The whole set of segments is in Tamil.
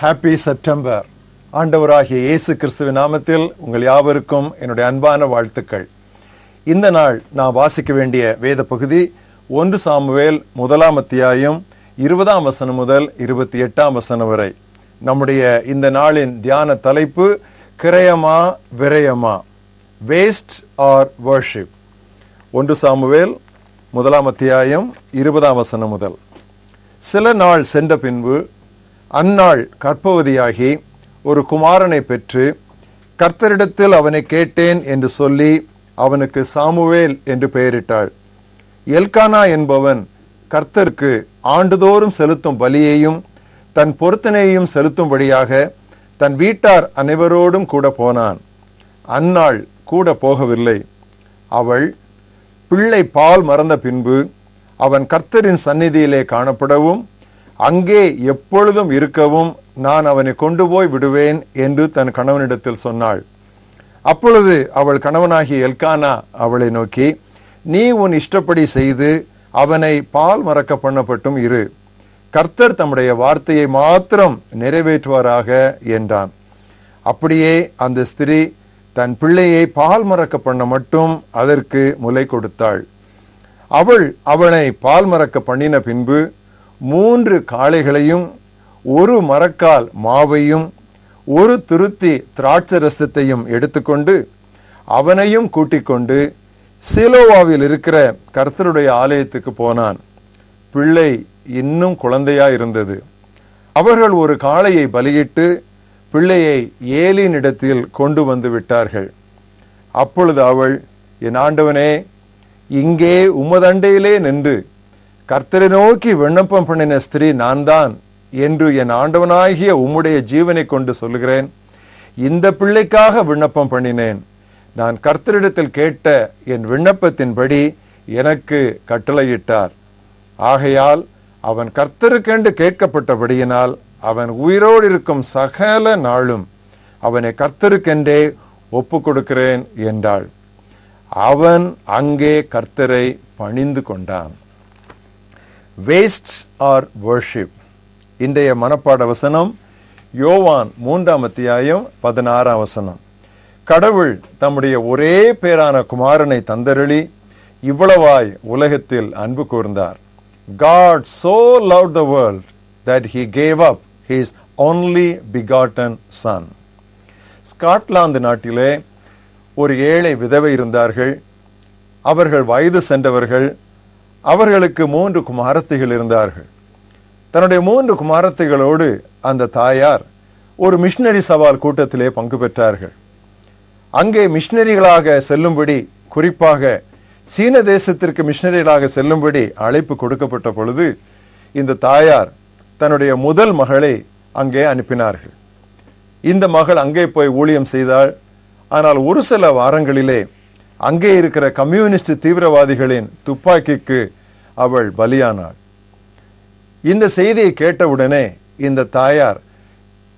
ஹாப்பி செப்டம்பர் ஆண்டவராகிய இயேசு கிறிஸ்துவின் நாமத்தில் உங்கள் யாவருக்கும் என்னுடைய அன்பான வாழ்த்துக்கள். இந்த நாள் நான் வாசிக்க வேண்டிய வேத பகுதி ஒன்று சாமுவேல் முதலாம் அத்தியாயம் இருபதாம் வசனம் முதல் இருபத்தி எட்டாம் வசனம் வரை. நம்முடைய இந்த நாளின் தியான தலைப்பு கிரயமா விரயமா? வேஸ்ட் ஆர் வர்ஷிப் ஒன்று சாமுவேல் முதலாம் அத்தியாயம் இருபதாம் வசனம் முதல். சில நாள் சென்ற பின்பு அந்நாள் கற்பவதியாகி ஒரு குமாரனை பெற்று கர்த்தரிடத்தில் அவனை கேட்டேன் என்று சொல்லி அவனுக்கு சாமுவேல் என்று பெயரிட்டாள். எல்கானா என்பவன் கர்த்தருக்கு ஆண்டுதோறும் செலுத்தும் பலியையும் தன் பொருத்தனையையும் செலுத்தும்படியாக தன் வீட்டார் அனைவரோடும் கூட போனான். அந்நாள் கூட போகவில்லை. அவள் பிள்ளை பால் மறந்த பின்பு அவன் கர்த்தரின் சந்நிதியிலே காணப்படவும் அங்கே எப்பொழுதும் இருக்கவும் நான் அவனை கொண்டு போய் விடுவேன் என்று தன் கணவனிடத்தில் சொன்னாள். அப்பொழுது அவள் கணவனாகிய எல்கானா அவளை நோக்கி நீ உன் இஷ்டப்படி செய்து அவனை பால் மறக்க பண்ணப்பட்டும் இரு. கர்த்தர் தம்முடைய வார்த்தையை மாத்திரம் நிறைவேற்றுவாராக என்றான். அப்படியே அந்த ஸ்திரீ தன் பிள்ளையை பால் மறக்க பண்ண மட்டும் அதற்கு முலை கொடுத்தாள். அவள் அவனை பால் மறக்க பண்ணின பின்பு மூன்று காளைகளையும் ஒரு மரக்கால் மாவையும் ஒரு துருத்தி திராட்சரசத்தையும் எடுத்துக்கொண்டு அவனையும் கூட்டிக் கொண்டு சீலோவாவில் இருக்கிற கர்த்தருடைய ஆலயத்துக்கு போனான். பிள்ளை இன்னும் குழந்தையா இருந்தது. அவர்கள் ஒரு காளையை பலியிட்டு பிள்ளையை ஏலின் இடத்தில் கொண்டு வந்து விட்டார்கள். அப்பொழுது அவள் என் ஆண்டவனே இங்கே உமதண்டையிலே நின்று கர்த்தரை நோக்கி விண்ணப்பம் பண்ணின ஸ்திரீ நான் தான் என்று என் ஆண்டவனாகிய உம்முடைய ஜீவனை கொண்டு சொல்கிறேன் இந்த பிள்ளைக்காக விண்ணப்பம் பண்ணினேன். நான் கர்த்தரிடத்தில் கேட்ட என் விண்ணப்பத்தின்படி எனக்கு கட்டளையிட்டார். ஆகையால் அவன் கர்த்தருக்கென்று கேட்கப்பட்டபடியினால் அவன் உயிரோடு இருக்கும் சகல நாளும் அவனை கர்த்தருக்கென்றே ஒப்பு கொடுக்கிறேன் என்றாள். அவன் அங்கே கர்த்தரை பணிந்து கொண்டான். வேஸ்ட் ஆர் வர்ஷிப் இன்றைய மனப்பாட வசனம் யோவான் மூன்றாம் அத்தியாயம் பதினாறாம் வசனம். கடவுள் தம்முடைய ஒரே பேரான குமாரனை தந்தருளி இவ்வளவாய் உலகத்தில் அன்பு கூர்ந்தார். God so loved the world that he gave up his only begotten son. Scotland நாட்டிலே ஒரு ஏழை விதவை இருந்தார்கள். அவர்கள் வயது சென்றவர்கள் அவர்களுக்கு மூன்று குமாரத்திகள் இருந்தார்கள். தன்னுடைய மூன்று குமாரத்திகளோடு அந்த தாயார் ஒரு மிஷினரி சவால் கூட்டத்திலே பங்கு பெற்றார்கள். அங்கே மிஷினரிகளாக செல்லும்படி குறிப்பாக சீன தேசத்திற்கு மிஷினரிகளாக செல்லும்படி அழைப்பு கொடுக்கப்பட்ட பொழுது இந்த தாயார் தன்னுடைய முதல் மகளை அங்கே அனுப்பினார்கள். இந்த மகள் அங்கே போய் ஊழியம் செய்தாள். ஆனால் ஒரு சில வாரங்களிலே அங்கே இருக்கிற கம்யூனிஸ்ட் தீவிரவாதிகளின் துப்பாக்கிக்கு அவள் பலியானாள். இந்த செய்தியை கேட்டவுடனே இந்த தாயார்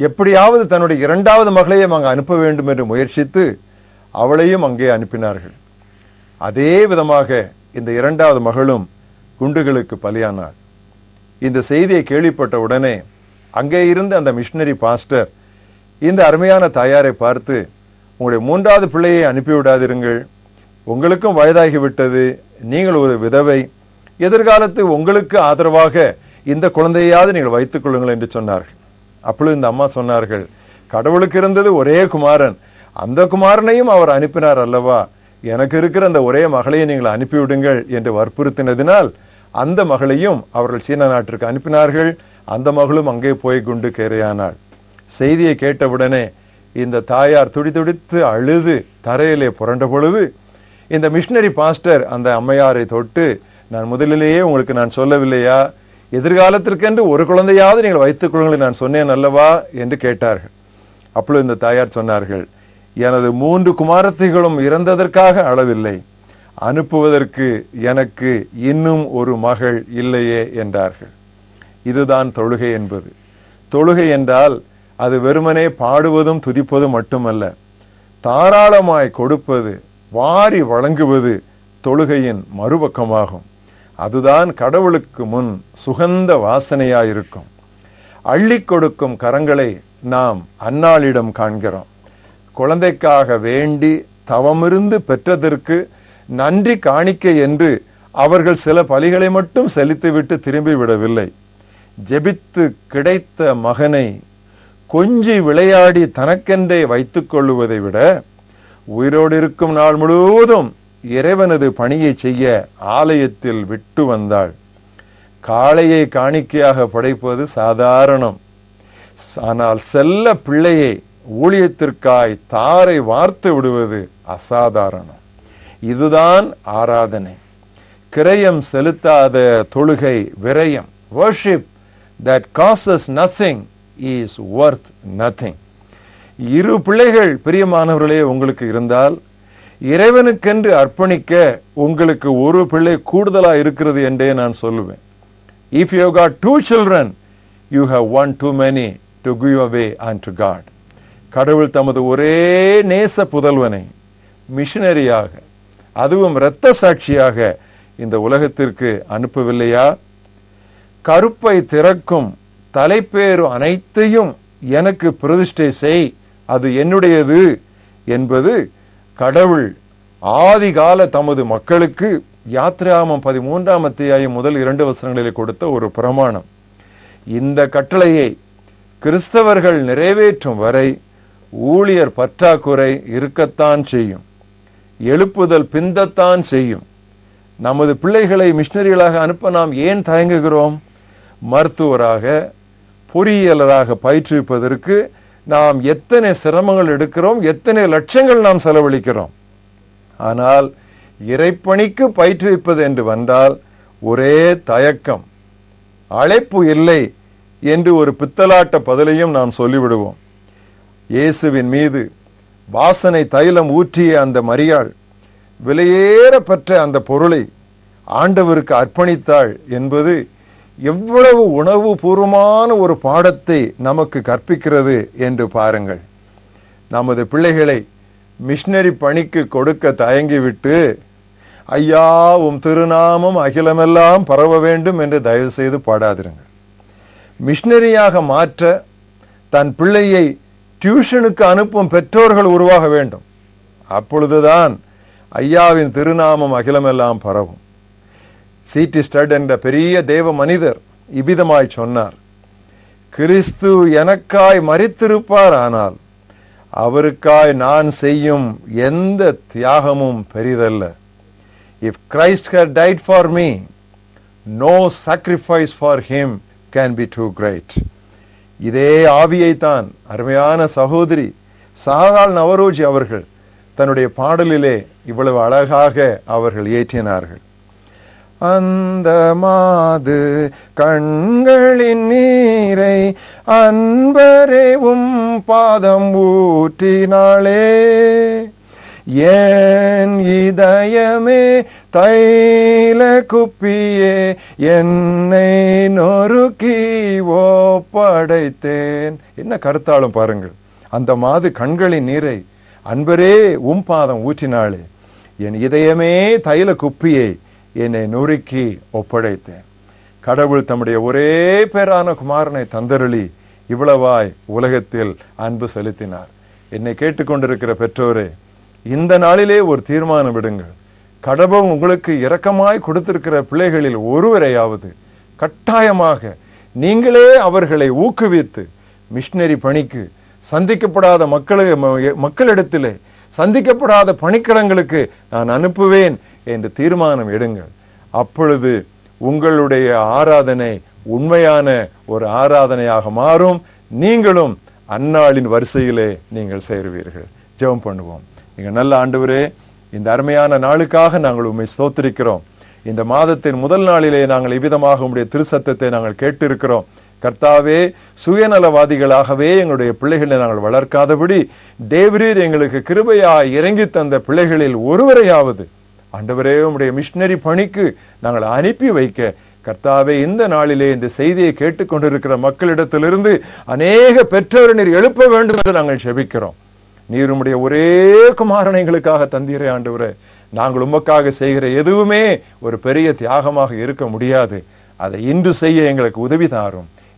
எப்படியாவது தன்னுடைய இரண்டாவது மகளையும் அங்கு அனுப்ப வேண்டும் என்று முயற்சித்து அவளையும் அங்கே அனுப்பினார்கள். அதே விதமாக இந்த இரண்டாவது மகளும் குண்டுகளுக்கு பலியானாள். இந்த செய்தியை கேள்விப்பட்ட உடனே அங்கே இருந்த அந்த மிஷினரி பாஸ்டர் இந்த அருமையான தாயாரை பார்த்து உங்களுடைய மூன்றாவது பிள்ளையை அனுப்பிவிடாதிருங்கள். உங்களுக்கும் வயதாகிவிட்டது. நீங்கள் ஒரு விதவை. எதிர்காலத்து உங்களுக்கு ஆதரவாக இந்த குழந்தையாவது நீங்கள் வைத்துக் கொள்ளுங்கள் என்று சொன்னார்கள். அப்பொழுது இந்த அம்மா சொன்னார்கள் கடவுளுக்கு இருந்தது ஒரே குமாரன். அந்த குமாரனையும் அவர் அனுப்பினார் அல்லவா? எனக்கு இருக்கிற அந்த ஒரே மகளையும் நீங்கள் அனுப்பிவிடுங்கள் என்று வற்புறுத்தினதினால் அந்த மகளையும் அவர்கள் சீன நாட்டிற்கு அனுப்பினார்கள். அந்த மகளும் அங்கே போய் குண்டு கேரையானாள் செய்தியை கேட்டவுடனே இந்த தாயார் துடிதுடித்து அழுது தரையிலே புரண்ட பொழுது இந்த மிஷினரி பாஸ்டர் அந்த அம்மையாரை தொட்டு நான் முதலிலேயே உங்களுக்கு நான் சொல்லவில்லையா? எதிர்காலத்திற்கென்று ஒரு குழந்தையாவது நீங்கள் வைத்துக் கொள்ளுங்கள் நான் சொன்னேன் அல்லவா? என்று கேட்டார்கள். அப்பொழுது இந்த தாயார் சொன்னார்கள் எனது மூன்று குமாரத்தைகளும் இறந்ததற்காக அளவில்லை. அனுப்புவதற்கு எனக்கு இன்னும் ஒரு மகள் இல்லையே என்றார்கள். இதுதான் தொழுகை என்பது. தொழுகை என்றால் அது வெறுமனே பாடுவதும் துதிப்பதும் மட்டுமல்ல தாராளமாய் கொடுப்பது வாரி வழங்குவது தொழுகையின் மறுபக்கமாகும். அதுதான் கடவுளுக்கு முன் சுகந்த வாசனையாயிருக்கும். அள்ளி கொடுக்கும் கரங்களை நாம் அன்னாளிடம் காண்கிறோம். குழந்தைக்காக வேண்டி தவமிருந்து பெற்றதற்கு நன்றி காணிக்கை என்று அவர்கள் சில பலிகளை மட்டும் செலுத்திவிட்டு திரும்பி விடவில்லை. ஜெபித்து கிடைத்த மகனை கொஞ்சி விளையாடி தனக்கென்றே வைத்துக் கொள்ளுவதை விட உயிரோடு இருக்கும் நாள் முழுவதும் இறைவனது பணியை செய்ய ஆலயத்தில் விட்டு வந்தாள். காளையை காணிக்கையாக படைப்பது சாதாரணம். ஆனால் செல்ல பிள்ளையை ஊழியத்திற்காய் தாரை வார்த்து விடுவது அசாதாரணம். இதுதான் ஆராதனை. கிரயம் செலுத்தாத தொழுகை விரயம். Worship that costs nothing is worth nothing இரு பிள்ளைகள் பிரியமானவர்களே உங்களுக்கு இருந்தால் இறைவனுக்கென்று அர்ப்பணிக்க உங்களுக்கு ஒரு பிள்ளை கூடுதலாக இருக்கிறது என்றே நான் சொல்லுவேன். If you got two children you have one too many to give away and to God கடவுள் தமது ஒரே நேச புதல்வனை மிஷினரியாக அதுவும் இரத்த சாட்சியாக இந்த உலகத்திற்கு அனுப்பவில்லையா? கருப்பை திறக்கும் தலைப்பேறு அனைத்தையும் எனக்கு பிரதிஷ்டை செய். அது என்னுடையது என்பது கடவுள் ஆதிகால தமது மக்களுக்கு யாத்ராமம் பதிமூன்றாம் அத்தியாயம் முதல் இரண்டு வசனங்களில் கொடுத்த ஒரு பிரமாணம். இந்த கட்டளையை கிறிஸ்தவர்கள் நிறைவேற்றும் வரை ஊழியர் பற்றாக்குறை இருக்கத்தான் செய்யும். எழுப்புதல் பிந்தத்தான் செய்யும். நமது பிள்ளைகளை மிஷினரிகளாக அனுப்ப நாம் ஏன் தயங்குகிறோம்? மருத்துவராக பொறியியலராக பயிற்றுவிப்பதற்கு நாம் எத்தனை சிரமங்கள் எடுக்கிறோம் எத்தனை லட்சங்கள் நாம் செலவழிக்கிறோம். ஆனால் இறைப்பணிக்கு பயிற்றுவிப்பது என்று வந்தால் ஒரே தயக்கம். அழைப்பு இல்லை என்று ஒரு பித்தலாட்ட பதிலையும் நாம் சொல்லிவிடுவோம். இயேசுவின் மீது வாசனை தைலம் ஊற்றிய அந்த மரியாள் விலையேற பெற்ற அந்த பொருளை ஆண்டவருக்கு அர்ப்பணித்தாள் என்பது எவ்வளவு உணவு பூர்வமான ஒரு பாடத்தை நமக்கு கற்பிக்கிறது என்று பாருங்கள். நமது பிள்ளைகளை மிஷினரி பணிக்கு கொடுக்க தயங்கிவிட்டு ஐயா உம் திருநாமம் அகிலமெல்லாம் பரவ வேண்டும் என்று தயவு செய்து பாடாதிருங்கள். மிஷினரியாக மாற்ற தன் பிள்ளையை டியூஷனுக்கு அனுப்பும் பெற்றோர்கள் உருவாக வேண்டும். அப்பொழுதுதான் ஐயாவின் திருநாமம் அகிலமெல்லாம் பரவும். சிடி ஸ்டட் என்ற பெரிய தேவ மனிதர் இவ்விதமாய் சொன்னார் கிறிஸ்து எனக்காய் மறித்திருப்பார் ஆனால் அவருக்காய் நான் செய்யும் எந்த தியாகமும் பெரிதல்ல. If Christ had died for me no sacrifice for him can be too great இதே ஆவியைத்தான் அருமையான சகோதரி சாதாள் நவரோஜி அவர்கள் தன்னுடைய பாடலிலே இவ்வளவு அழகாக அவர்கள் ஏற்றினார்கள் அந்த மாது கண்களின் நீரை அன்பரேவும் பாதம் ஊற்றினாளே. ஏன் இதயமே தைல குப்பியே என்னை நொறுக்கி படைத்தேன். என்ன கருத்தாலும் பாருங்கள். அந்த மாது கண்களின் நீரை அன்பரே உம் பாதம் ஊற்றினாளே. என் இதயமே தைல குப்பியை என்னை நொறுக்கி ஒப்படைத்தேன். கடவுள் தம்முடைய ஒரே பேரான குமாரனை தந்தருளி இவ்வளவாய் உலகத்தில் அன்பு செலுத்தினார். என்னை கேட்டுக்கொண்டிருக்கிற பெற்றோரே இந்த நாளிலே ஒரு தீர்மானம் விடுங்கள். கடவுள் உங்களுக்கு இரக்கமாய் கொடுத்திருக்கிற பிள்ளைகளில் ஒருவரையாவது கட்டாயமாக நீங்களே அவர்களை ஊக்குவித்து மிஷினரி பணிக்கு சந்திக்கப்படாத மக்களை மக்களிடத்திலே சந்திக்கப்படாத பணிக்கடங்களுக்கு நான் அனுப்புவேன் என்று தீர்மானம் எடுங்கள். அப்பொழுது உங்களுடைய ஆராதனை உண்மையான ஒரு ஆராதனையாக மாறும். நீங்களும் அந்நாளின் வரிசையிலே நீங்கள் சேருவீர்கள். ஜெபம் பண்ணுவோம். நீங்கள் நல்ல ஆண்டவரே இந்த அருமையான நாளுக்காக நாங்கள் உண்மை ஸ்தோத்திருக்கிறோம். இந்த மாதத்தின் முதல் நாளிலே நாங்கள் இவ்விதமாக உங்களுடைய திருசத்தத்தை நாங்கள் கேட்டிருக்கிறோம். கர்த்தாவே சுயநலவாதிகளாகவே எங்களுடைய பிள்ளைகளை நாங்கள் வளர்க்காதபடி தேவரீர் எங்களுக்கு கிருபையா இறங்கி தந்த பிள்ளைகளில் ஒருவரையாவது ஆண்டவரே உடைய மிஷினரி பணிக்கு நாங்கள் அனுப்பி வைக்க. கர்த்தாவே இந்த நாளிலே இந்த செய்தியை கேட்டுக்கொண்டிருக்கிற மக்களிடத்திலிருந்து அநேக பெற்றோர் நீர் எழுப்ப வேண்டும் என்று நாங்கள் செபிக்கிறோம். நீர் உடைய ஒரே குமாரனை எங்களுக்காக தந்தீரே ஆண்டவரே. நாங்கள் உமக்காக செய்கிற எதுவுமே ஒரு பெரிய தியாகமாக இருக்க முடியாது. அதை இன்று செய்ய எங்களுக்கு உதவி தாரும்.